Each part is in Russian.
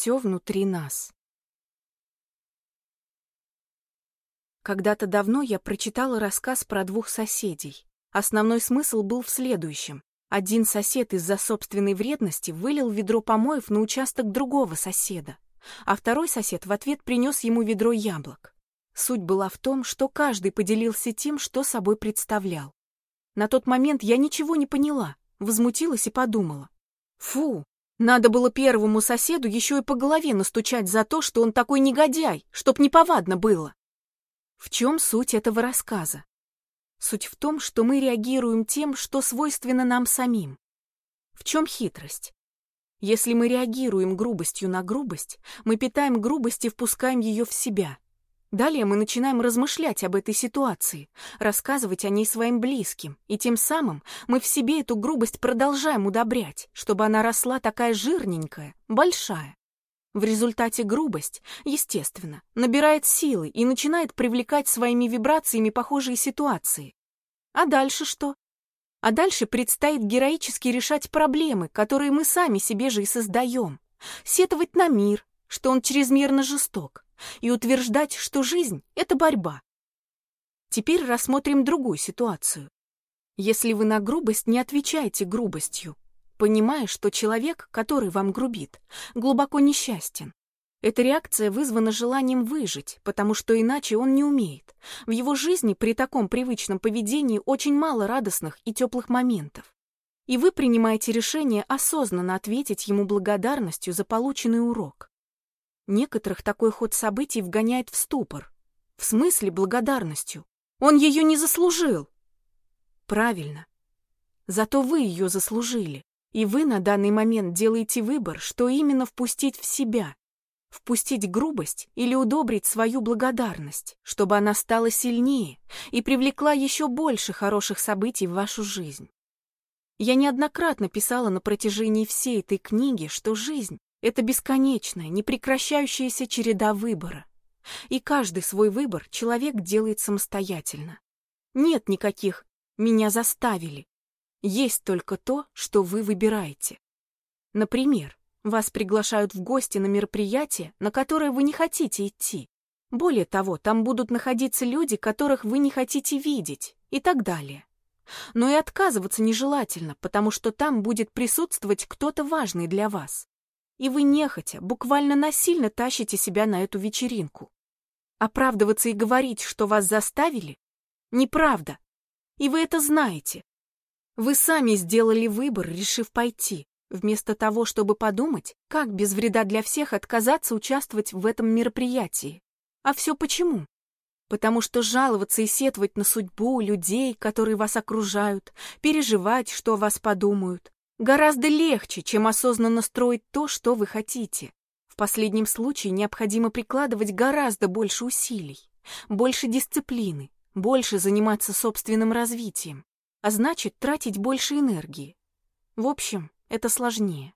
все внутри нас. Когда-то давно я прочитала рассказ про двух соседей. Основной смысл был в следующем. Один сосед из-за собственной вредности вылил ведро помоев на участок другого соседа, а второй сосед в ответ принес ему ведро яблок. Суть была в том, что каждый поделился тем, что собой представлял. На тот момент я ничего не поняла, возмутилась и подумала. Фу, надо было первому соседу еще и по голове настучать за то, что он такой негодяй, чтоб неповадно было. В чем суть этого рассказа? Суть в том, что мы реагируем тем, что свойственно нам самим. В чем хитрость? Если мы реагируем грубостью на грубость, мы питаем грубость и впускаем ее в себя. Далее мы начинаем размышлять об этой ситуации, рассказывать о ней своим близким, и тем самым мы в себе эту грубость продолжаем удобрять, чтобы она росла такая жирненькая, большая. В результате грубость, естественно, набирает силы и начинает привлекать своими вибрациями похожие ситуации. А дальше что? А дальше предстоит героически решать проблемы, которые мы сами себе же и создаем. Сетовать на мир, что он чрезмерно жесток, и утверждать, что жизнь — это борьба. Теперь рассмотрим другую ситуацию. Если вы на грубость не отвечаете грубостью, понимая, что человек, который вам грубит, глубоко несчастен. Эта реакция вызвана желанием выжить, потому что иначе он не умеет. В его жизни при таком привычном поведении очень мало радостных и теплых моментов. И вы принимаете решение осознанно ответить ему благодарностью за полученный урок. Некоторых такой ход событий вгоняет в ступор. В смысле благодарностью? Он ее не заслужил. Правильно. Зато вы ее заслужили. И вы на данный момент делаете выбор, что именно впустить в себя. Впустить грубость или удобрить свою благодарность, чтобы она стала сильнее и привлекла еще больше хороших событий в вашу жизнь. Я неоднократно писала на протяжении всей этой книги, что жизнь — это бесконечная, непрекращающаяся череда выбора. И каждый свой выбор человек делает самостоятельно. Нет никаких «меня заставили», есть только то, что вы выбираете. Например, вас приглашают в гости на мероприятие, на которое вы не хотите идти. Более того, там будут находиться люди, которых вы не хотите видеть, и так далее. Но и отказываться нежелательно, потому что там будет присутствовать кто-то важный для вас. И вы нехотя, буквально насильно тащите себя на эту вечеринку. Оправдываться и говорить, что вас заставили, неправда. И вы это знаете. Вы сами сделали выбор, решив пойти, вместо того, чтобы подумать, как без вреда для всех отказаться участвовать в этом мероприятии. А все почему? Потому что жаловаться и сетовать на судьбу людей, которые вас окружают, переживать, что о вас подумают, гораздо легче, чем осознанно строить то, что вы хотите. В последнем случае необходимо прикладывать гораздо больше усилий, больше дисциплины, больше заниматься собственным развитием а значит, тратить больше энергии. В общем, это сложнее.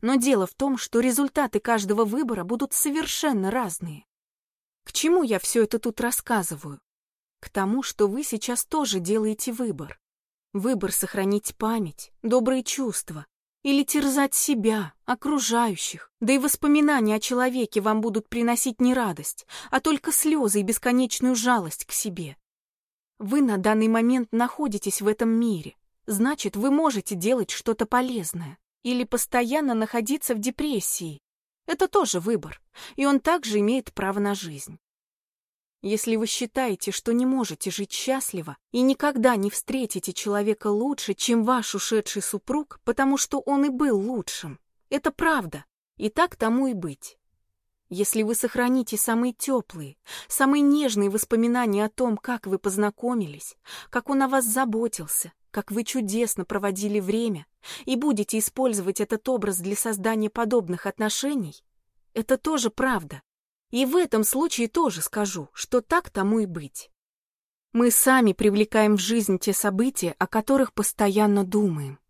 Но дело в том, что результаты каждого выбора будут совершенно разные. К чему я все это тут рассказываю? К тому, что вы сейчас тоже делаете выбор. Выбор сохранить память, добрые чувства, или терзать себя, окружающих, да и воспоминания о человеке вам будут приносить не радость, а только слезы и бесконечную жалость к себе. Вы на данный момент находитесь в этом мире. Значит, вы можете делать что-то полезное. Или постоянно находиться в депрессии. Это тоже выбор, и он также имеет право на жизнь. Если вы считаете, что не можете жить счастливо и никогда не встретите человека лучше, чем ваш ушедший супруг, потому что он и был лучшим, это правда, и так тому и быть. Если вы сохраните самые теплые, самые нежные воспоминания о том, как вы познакомились, как он о вас заботился, как вы чудесно проводили время, и будете использовать этот образ для создания подобных отношений, это тоже правда. И в этом случае тоже скажу, что так тому и быть. Мы сами привлекаем в жизнь те события, о которых постоянно думаем.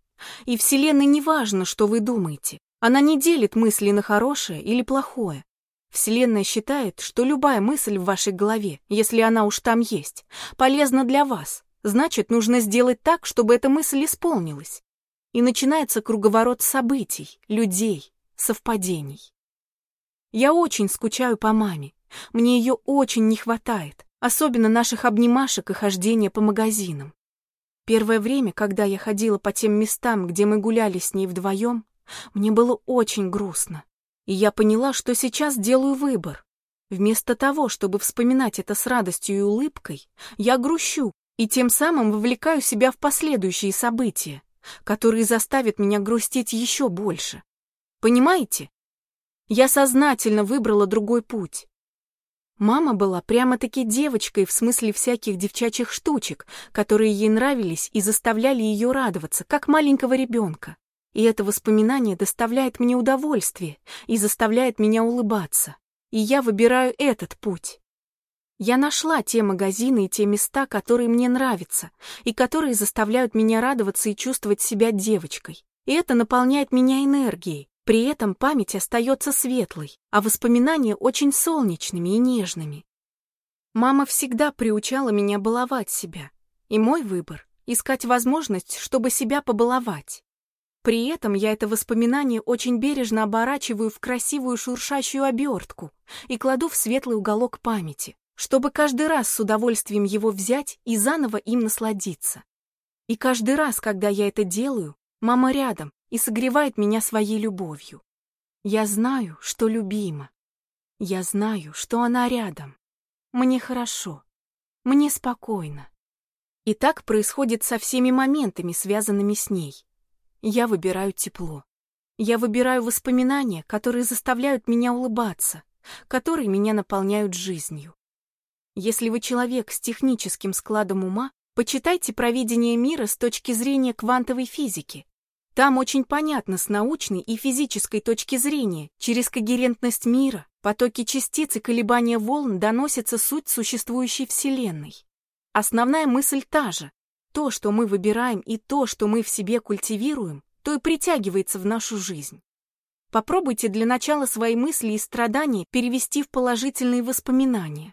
И Вселенной не важно, что вы думаете. Она не делит мысли на хорошее или плохое. Вселенная считает, что любая мысль в вашей голове, если она уж там есть, полезна для вас. Значит, нужно сделать так, чтобы эта мысль исполнилась. И начинается круговорот событий, людей, совпадений. Я очень скучаю по маме. Мне ее очень не хватает, особенно наших обнимашек и хождения по магазинам. Первое время, когда я ходила по тем местам, где мы гуляли с ней вдвоем, мне было очень грустно. И я поняла, что сейчас делаю выбор. Вместо того, чтобы вспоминать это с радостью и улыбкой, я грущу и тем самым вовлекаю себя в последующие события, которые заставят меня грустить еще больше. Понимаете? Я сознательно выбрала другой путь. Мама была прямо-таки девочкой в смысле всяких девчачьих штучек, которые ей нравились и заставляли ее радоваться, как маленького ребенка. И это воспоминание доставляет мне удовольствие и заставляет меня улыбаться. И я выбираю этот путь. Я нашла те магазины и те места, которые мне нравятся, и которые заставляют меня радоваться и чувствовать себя девочкой. И это наполняет меня энергией, при этом память остается светлой, а воспоминания очень солнечными и нежными. Мама всегда приучала меня баловать себя, и мой выбор — искать возможность, чтобы себя побаловать. При этом я это воспоминание очень бережно оборачиваю в красивую шуршащую обертку и кладу в светлый уголок памяти, чтобы каждый раз с удовольствием его взять и заново им насладиться. И каждый раз, когда я это делаю, мама рядом, и согревает меня своей любовью. Я знаю, что любима. Я знаю, что она рядом. Мне хорошо. Мне спокойно. И так происходит со всеми моментами, связанными с ней. Я выбираю тепло. Я выбираю воспоминания, которые заставляют меня улыбаться, которые меня наполняют жизнью. Если вы человек с техническим складом ума, почитайте провидение мира с точки зрения квантовой физики. Там очень понятно с научной и физической точки зрения, через когерентность мира, потоки частиц и колебания волн доносится суть существующей Вселенной. Основная мысль та же. То, что мы выбираем, и то, что мы в себе культивируем, то и притягивается в нашу жизнь. Попробуйте для начала свои мысли и страдания перевести в положительные воспоминания.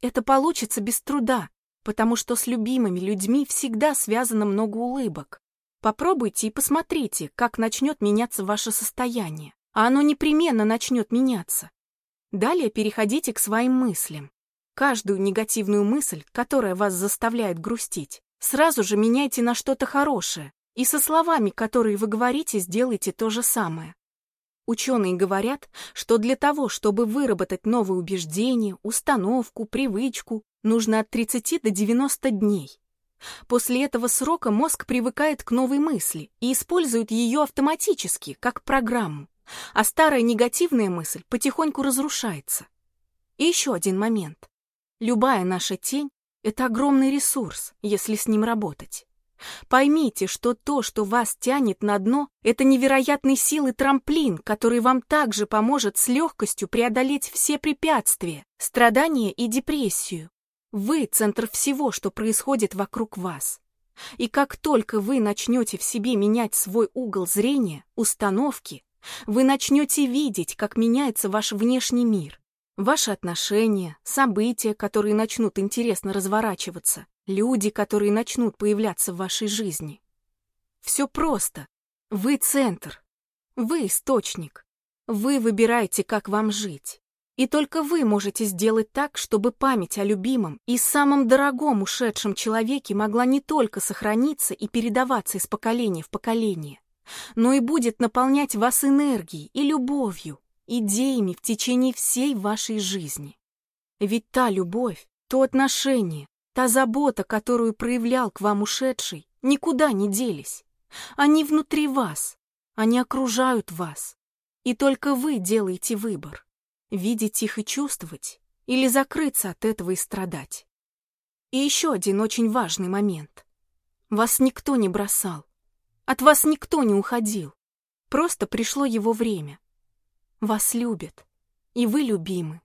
Это получится без труда, потому что с любимыми людьми всегда связано много улыбок. Попробуйте и посмотрите, как начнет меняться ваше состояние, а оно непременно начнет меняться. Далее переходите к своим мыслям. Каждую негативную мысль, которая вас заставляет грустить, сразу же меняйте на что-то хорошее, и со словами, которые вы говорите, сделайте то же самое. Ученые говорят, что для того, чтобы выработать новые убеждения, установку, привычку, нужно от 30 до 90 дней. После этого срока мозг привыкает к новой мысли и использует ее автоматически, как программу, а старая негативная мысль потихоньку разрушается. И еще один момент. Любая наша тень — это огромный ресурс, если с ним работать. Поймите, что то, что вас тянет на дно, это невероятной силы трамплин, который вам также поможет с легкостью преодолеть все препятствия, страдания и депрессию. Вы — центр всего, что происходит вокруг вас. И как только вы начнете в себе менять свой угол зрения, установки, вы начнете видеть, как меняется ваш внешний мир, ваши отношения, события, которые начнут интересно разворачиваться, люди, которые начнут появляться в вашей жизни. Все просто. Вы центр. Вы источник. Вы выбираете, как вам жить. И только вы можете сделать так, чтобы память о любимом и самом дорогом ушедшем человеке могла не только сохраниться и передаваться из поколения в поколение, но и будет наполнять вас энергией и любовью, идеями в течение всей вашей жизни. Ведь та любовь, то отношение, та забота, которую проявлял к вам ушедший, никуда не делись. Они внутри вас, они окружают вас, и только вы делаете выбор видеть их и чувствовать, или закрыться от этого и страдать. И еще один очень важный момент. Вас никто не бросал, от вас никто не уходил, просто пришло его время. Вас любят, и вы любимы.